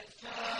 يشاء